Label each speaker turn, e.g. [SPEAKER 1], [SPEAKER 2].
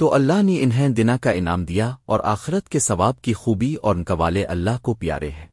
[SPEAKER 1] تو اللہ نے انہیں دنا کا انعام دیا اور آخرت کے ثواب کی خوبی اور ان والے اللہ کو پیارے ہیں۔